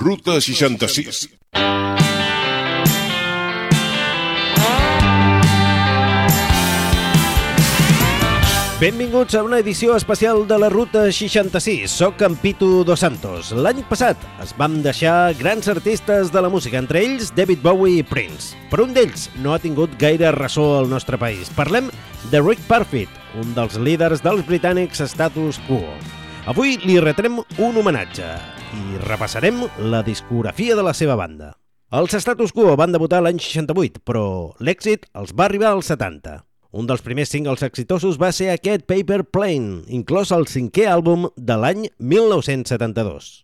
Ruta 66. Benvinguts a una edició especial de la Ruta 66. Soc en Pitu Dos Santos. L'any passat es vam deixar grans artistes de la música, entre ells David Bowie i Prince. Però un d'ells no ha tingut gaire ressò al nostre país. Parlem de Rick Parfitt, un dels líders dels britànics status quo. Avui li retrem un homenatge i repassarem la discografia de la seva banda. Els Status Quo van debutar l'any 68, però l'èxit els va arribar als 70. Un dels primers singles exitosos va ser aquest Paper Plane, inclòs al cinquè àlbum de l'any 1972.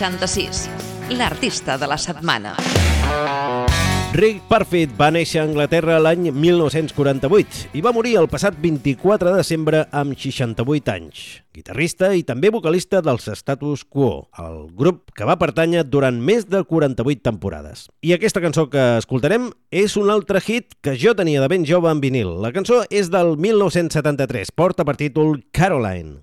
66, l'artista de la setmana. Rick Parfitt va néixer a Anglaterra l'any 1948 i va morir el passat 24 de desembre amb 68 anys. Guitarrista i també vocalista dels Status Quo, el grup que va pertànyer durant més de 48 temporades. I aquesta cançó que escoltarem és un altre hit que jo tenia de ben jove en vinil. La cançó és del 1973, porta per títol Caroline.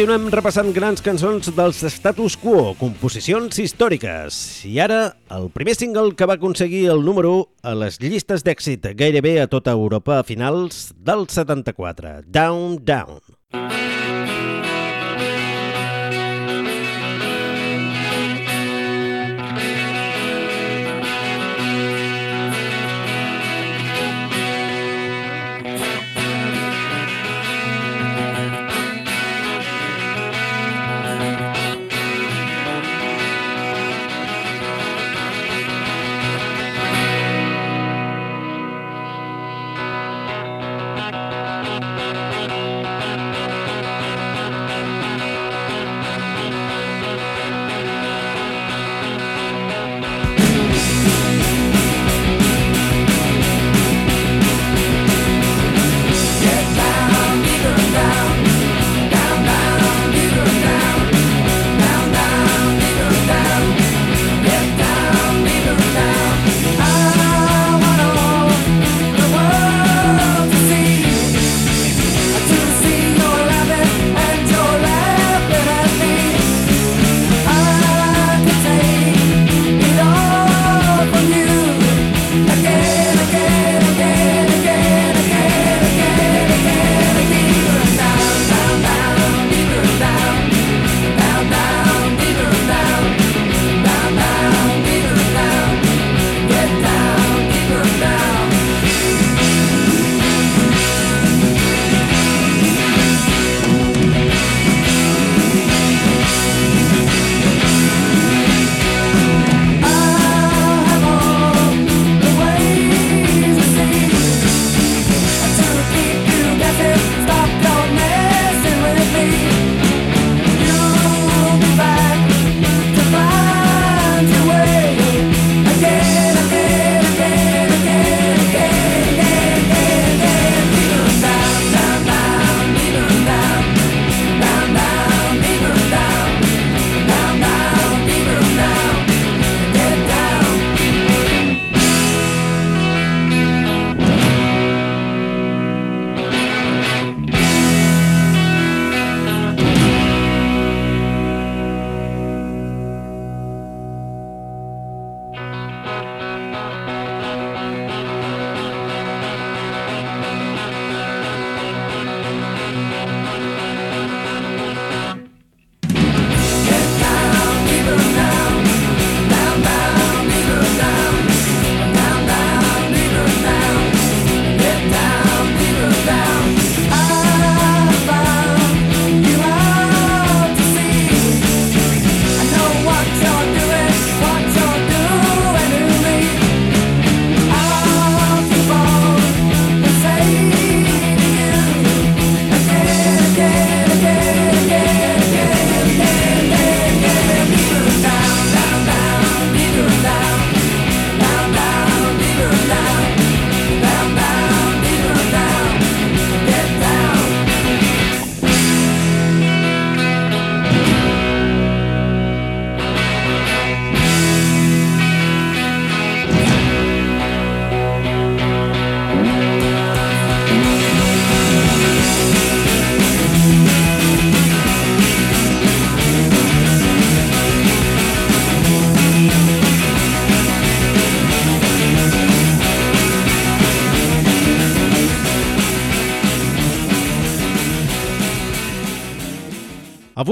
Continuem repassant grans cançons dels status quo, composicions històriques. I ara, el primer single que va aconseguir el número 1 a les llistes d'èxit gairebé a tota Europa a finals del 74, Down Down.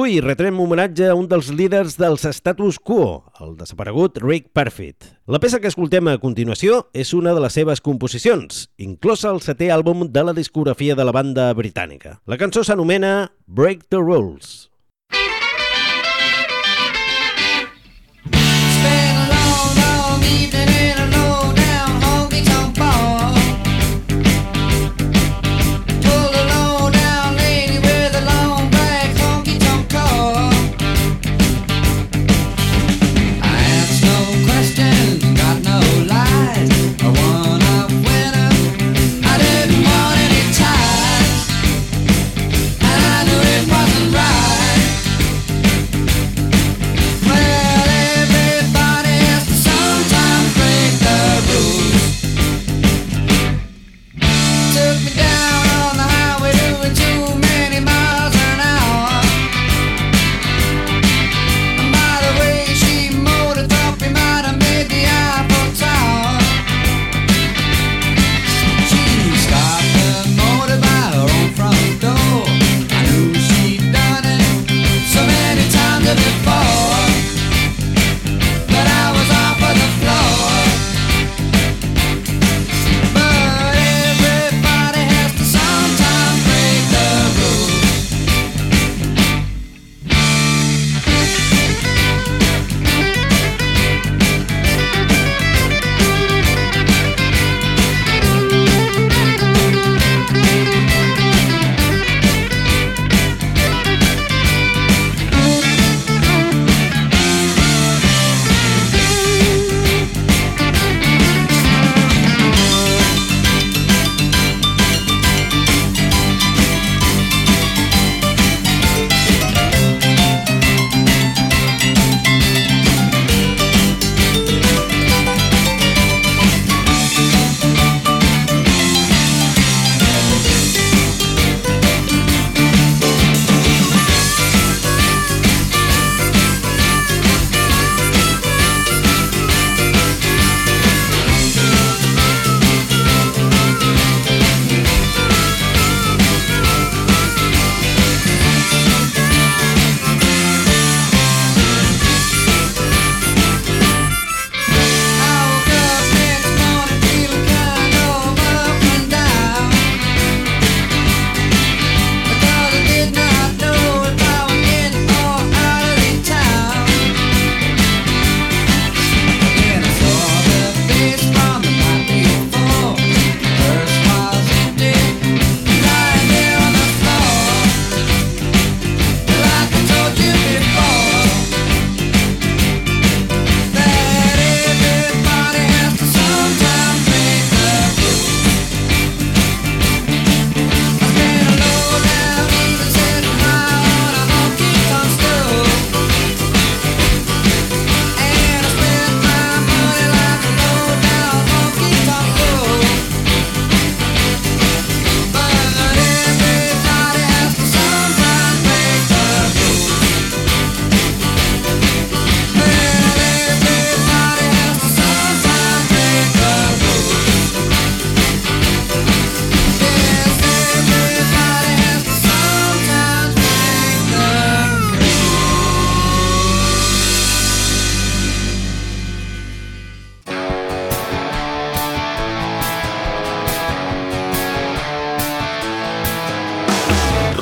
Avui retrem homenatge a un dels líders dels status quo, el desaparegut Rick Parfit. La peça que escoltem a continuació és una de les seves composicions, inclosa al setè àlbum de la discografia de la banda britànica. La cançó s'anomena Break the Rules.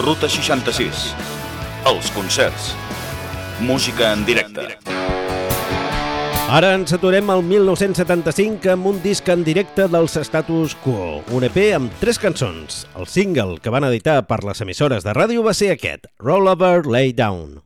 Ruta 66. Els concerts. Música en directe. Ara ens aturem al 1975 amb un disc en directe dels Status Quo, un EP amb tres cançons. El single que van editar per les emissores de ràdio va ser aquest, Rollover Lay Down,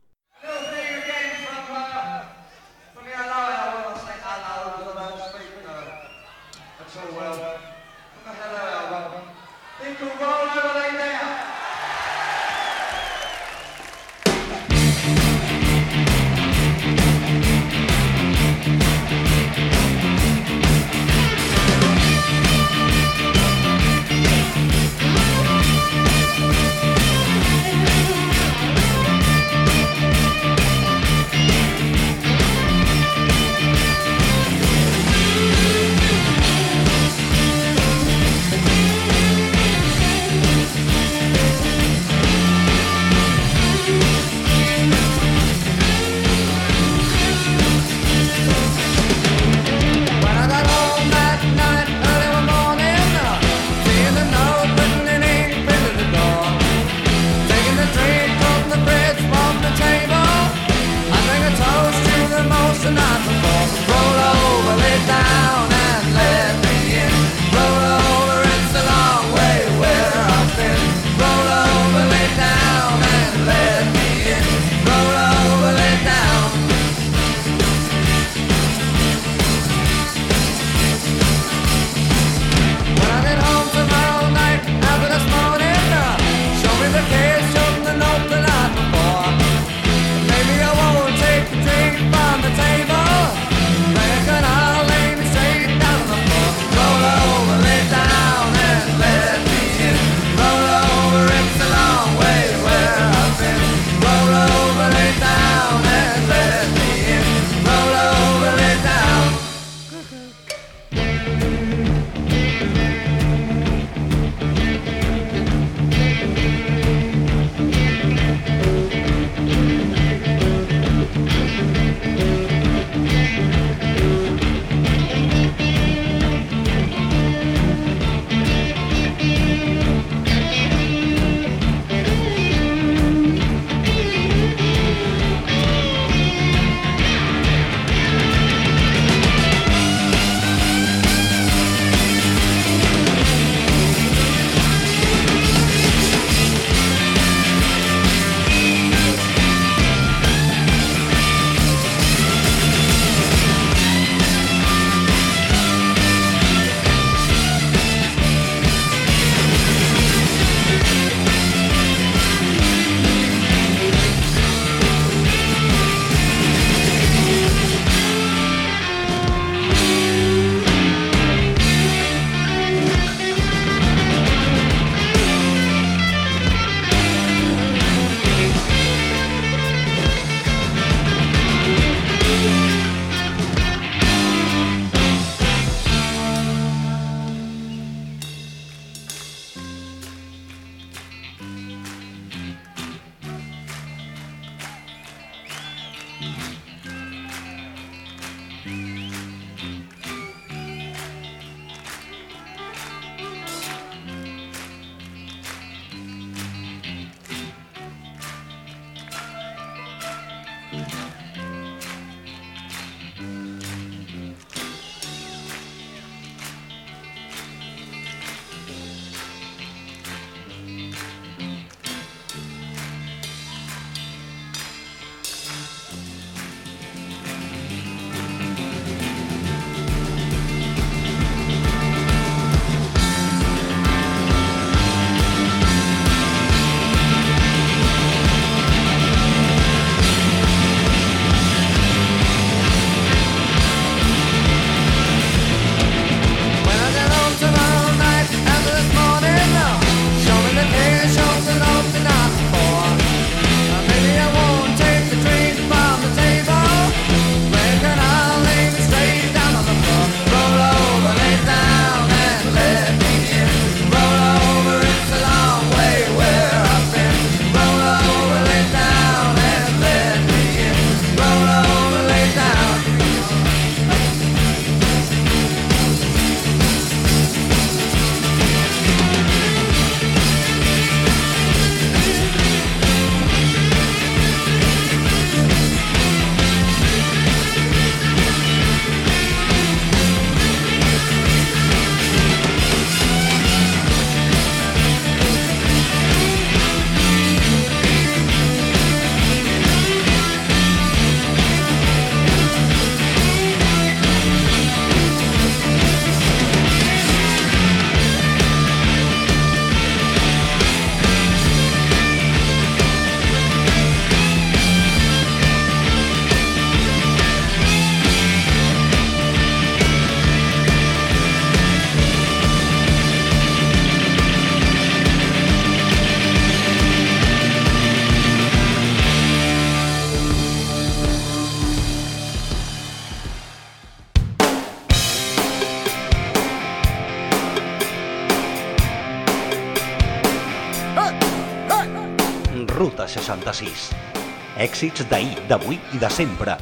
Èxits d'ahir, d'avui i de sempre.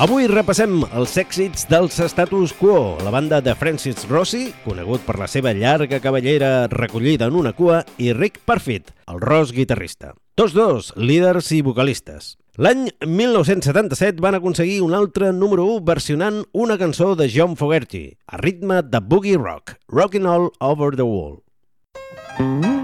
Avui repassem els èxits dels Status Quo, la banda de Francis Rossi, conegut per la seva llarga cavallera recollida en una cua, i Rick Parfit, el ros guitarrista. Tots dos, líders i vocalistes. L'any 1977 van aconseguir un altre número 1 versionant una cançó de John Fogerty, a ritme de boogie rock, Rockin' All Over the Wall. Ah,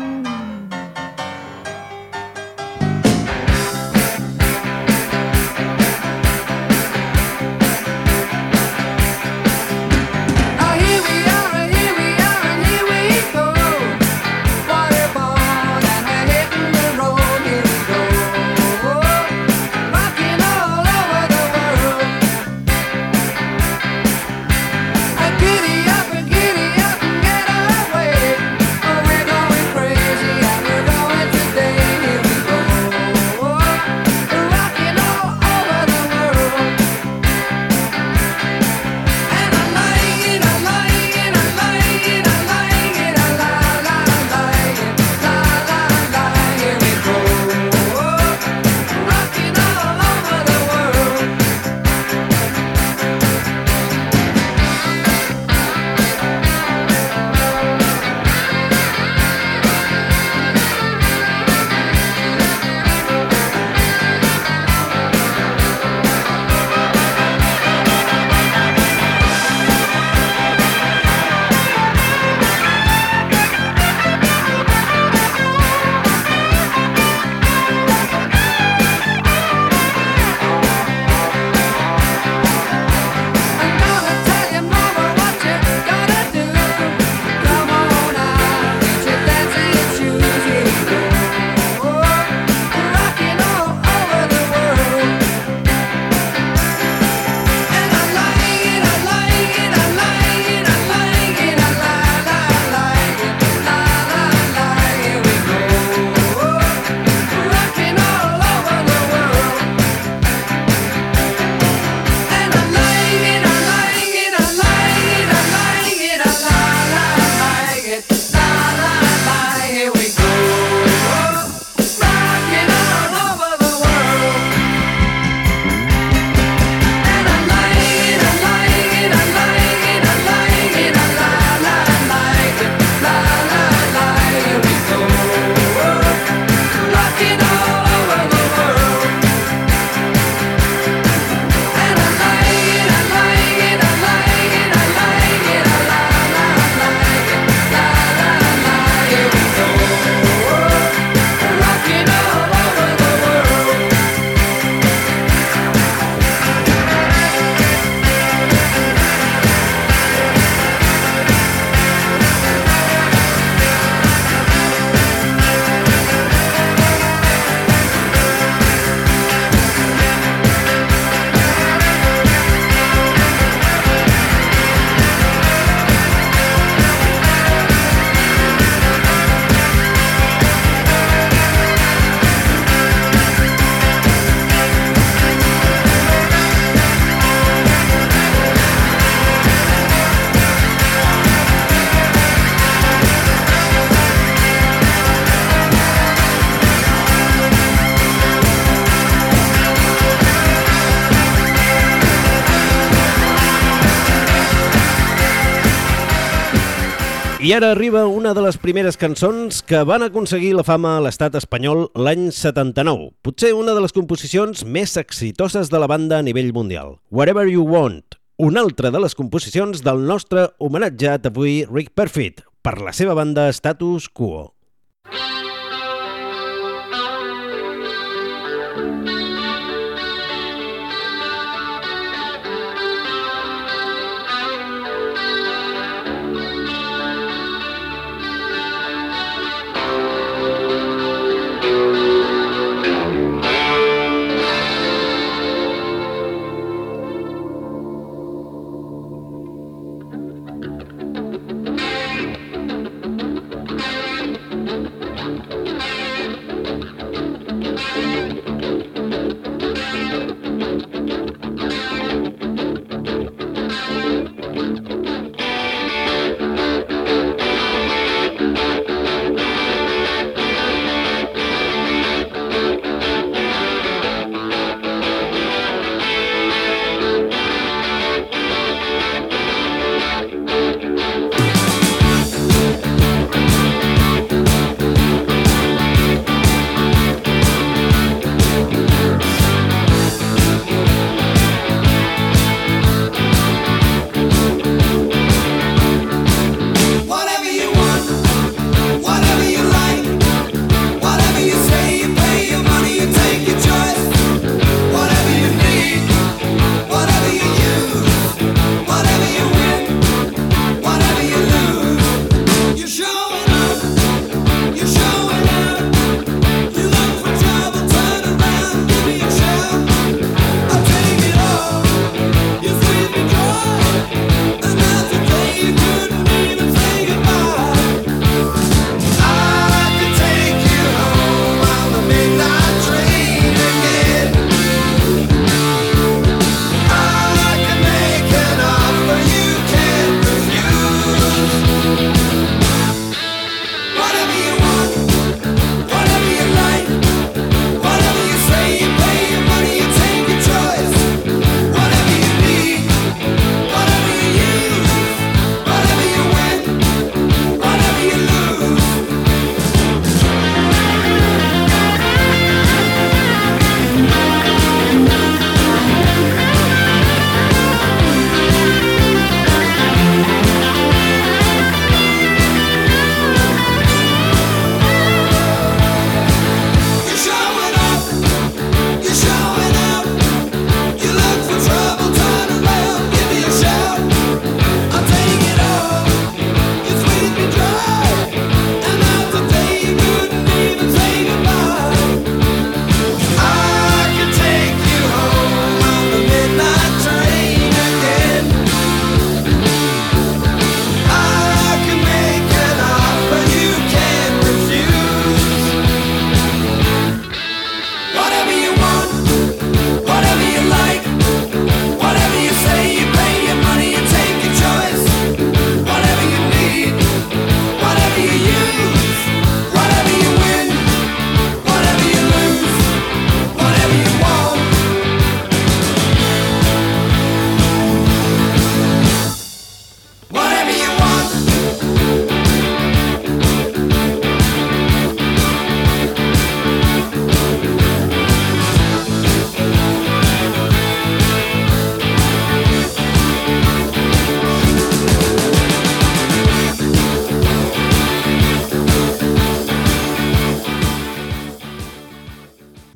I ara arriba una de les primeres cançons que van aconseguir la fama a l'estat espanyol l'any 79. Potser una de les composicions més exitoses de la banda a nivell mundial. Whatever You Want, una altra de les composicions del nostre homenatjat avui Rick Perfit, per la seva banda Status Quo.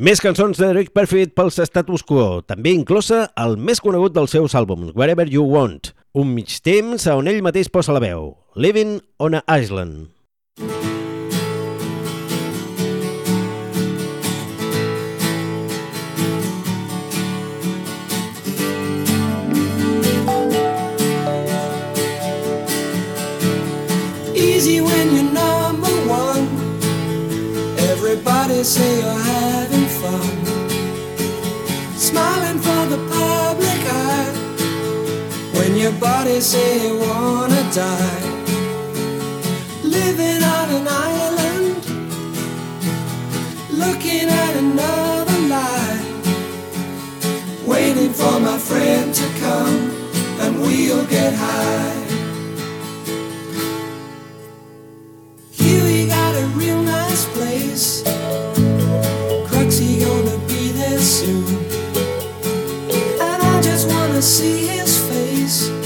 Més cançons de Rick Perfit pels Status Quo, també inclosa el més conegut dels seus àlbums, Wherever You Want, un mig temps on ell mateix posa la veu, Living on a Island. Easy when you're number one. Everybody say you're having Smiling for the public eye. When your body say you wanna die. Living on an island. Looking at another life. Waiting for my friend to come and we'll get high. Got a real nice place. Cruxy gonna be there soon. And I just wanna see his face.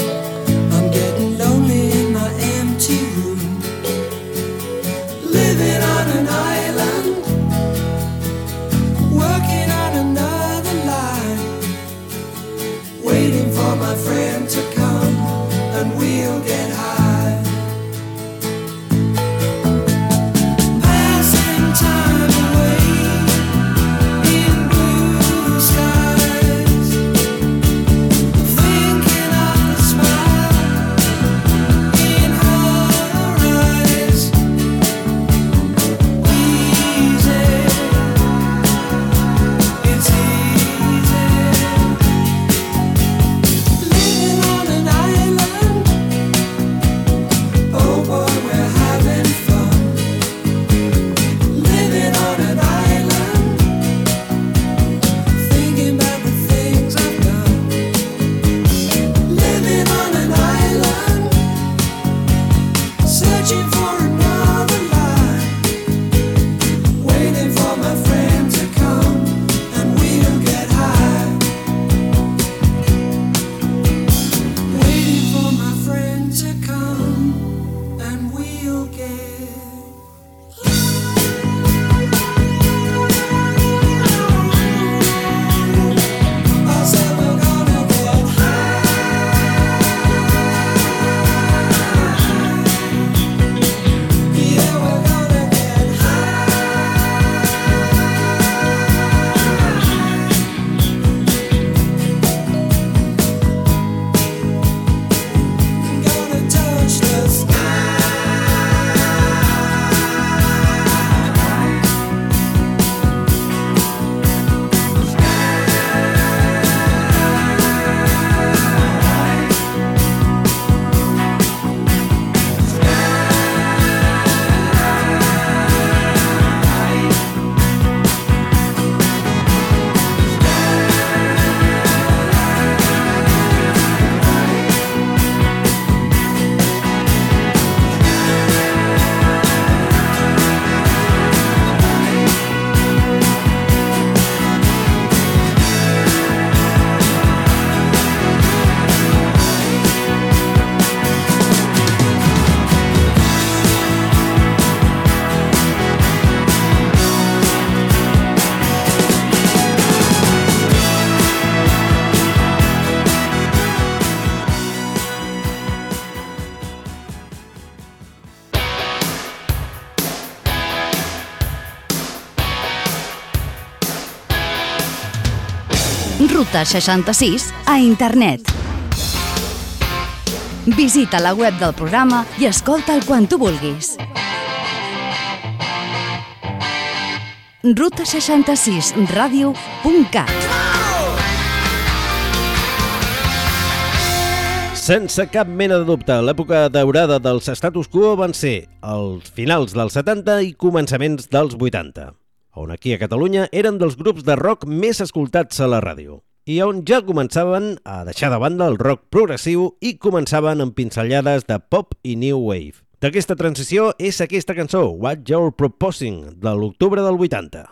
366 a internet. Visita la web del programa i escolta'l quan tu vulguis. Ruta 66 ràdio.cat Sense cap mena de dubte, l'època daurada dels status quo van ser els finals dels 70 i començaments dels 80, on aquí a Catalunya eren dels grups de rock més escoltats a la ràdio i on ja començaven a deixar de banda el rock progressiu i començaven amb pinzellades de pop i new wave. D'aquesta transició és aquesta cançó, What You're Proposing, de l'octubre del 80.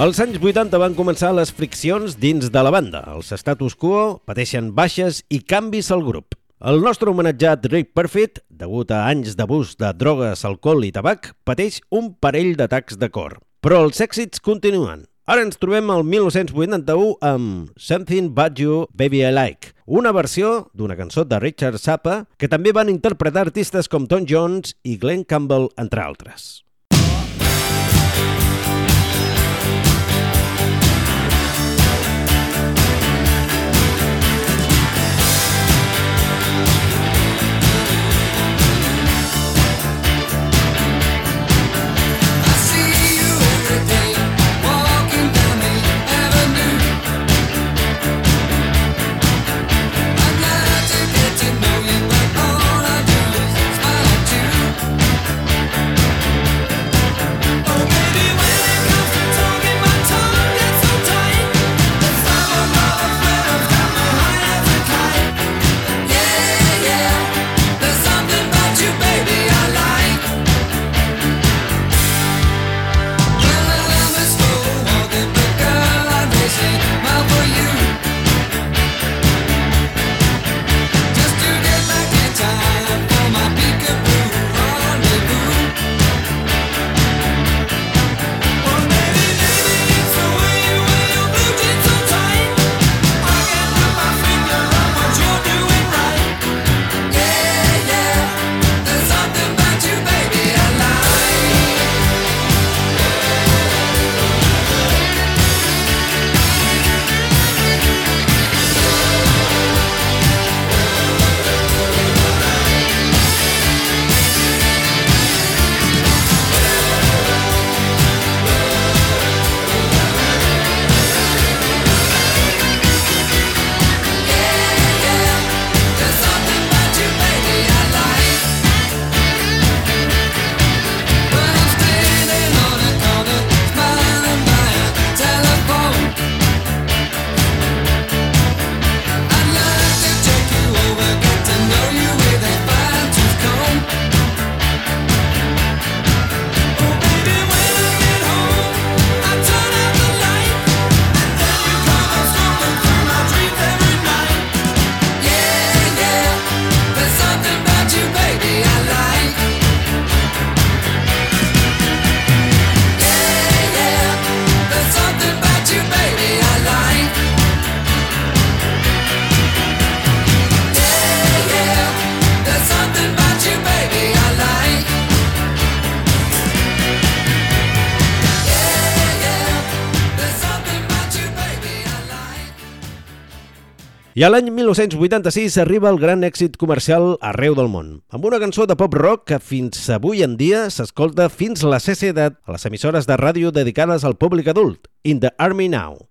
Els anys 80 van començar les friccions dins de la banda. Els status quo pateixen baixes i canvis al grup. El nostre homenatjat Rick Perfit, degut a anys d'abús de drogues, alcohol i tabac, pateix un parell d'atacs de cor. Però els èxits continuen. Ara ens trobem al 1981 amb Something But You, Baby I Like, una versió d'una cançó de Richard Zappa que també van interpretar artistes com Tom Jones i Glenn Campbell, entre altres. 1986 arriba el gran èxit comercial arreu del món, amb una cançó de pop rock que fins avui en dia s'escolta fins la cecietat a les emissores de ràdio dedicades al públic adult, In the Army Now.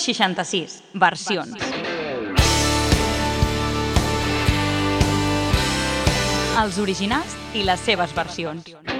66 versions. versions. Els originals i les seves versions.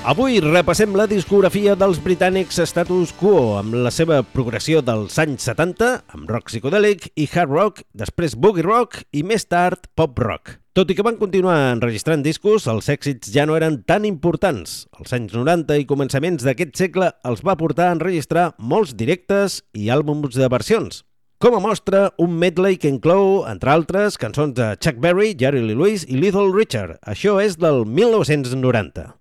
Avui repassem la discografia dels britànics Status Quo amb la seva progressió dels anys 70 amb rock psicodèlic i hard rock, després boogie rock i més tard pop rock. Tot i que van continuar enregistrant discos, els èxits ja no eren tan importants. Els anys 90 i començaments d'aquest segle els va portar a enregistrar molts directes i àlbums de versions, com a mostra, un medley que inclou, entre altres, cançons de Chuck Berry, Jerry Lee Lewis i Little Richard. Això és del 1990.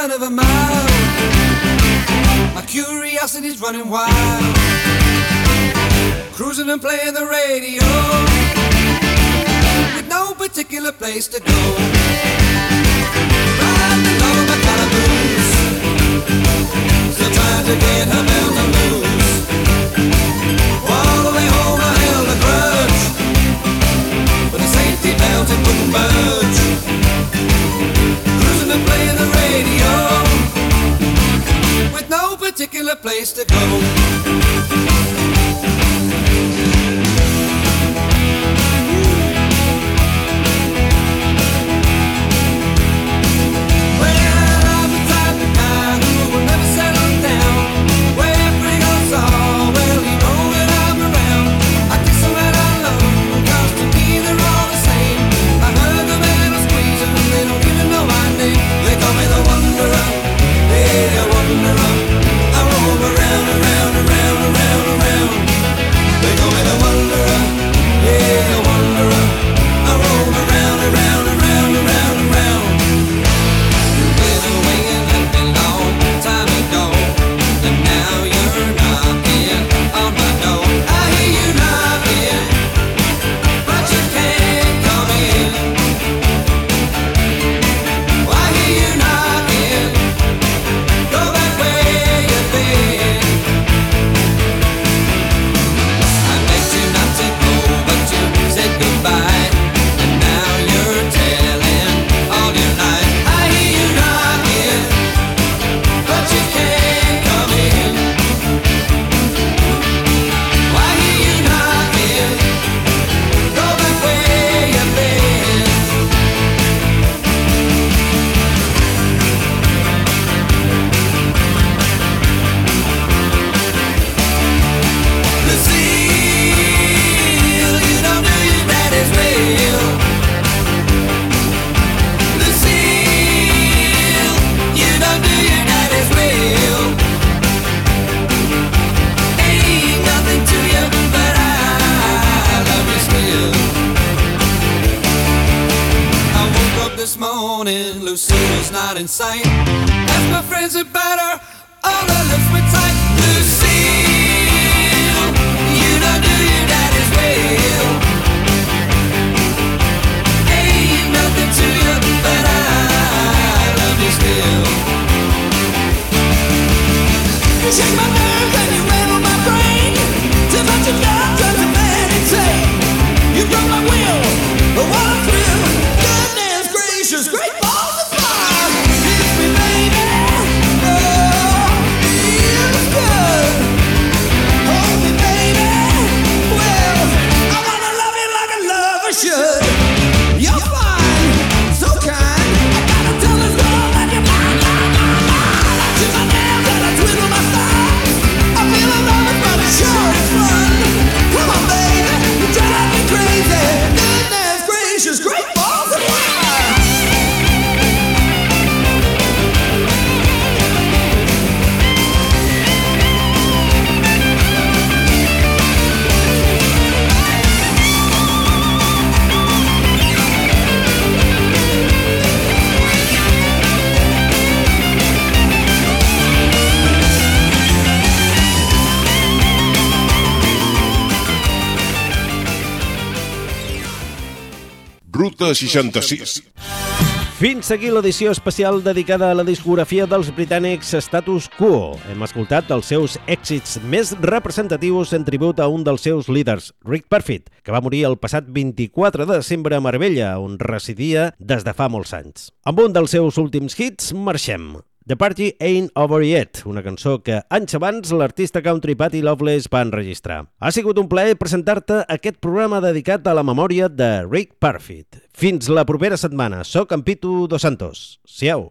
son of a mile. My curiosity's running wild. Cruising and playing the radio with no particular place to go. Riding along with color calaboose, still trying to get her belt to loose. All the way home I held a grudge, but the safety belt it wouldn't budge. Cruising and playing the radio radio with no particular place to go. Ruta 66. Fins aquí l'edició especial dedicada a la discografia dels britànics Status Quo. Hem escoltat els seus èxits més representatius en tribut a un dels seus líders, Rick Parfitt, que va morir el passat 24 de desembre a Marbella, on residia des de fa molts anys. Amb un dels seus últims hits, marxem. The Party Ain't Over Yet, una cançó que anys abans l'artista country Patty Loveless va enregistrar. Ha sigut un plaer presentar-te aquest programa dedicat a la memòria de Rick Parfitt. Fins la propera setmana. Soc en Pitu Dos Santos. Siau.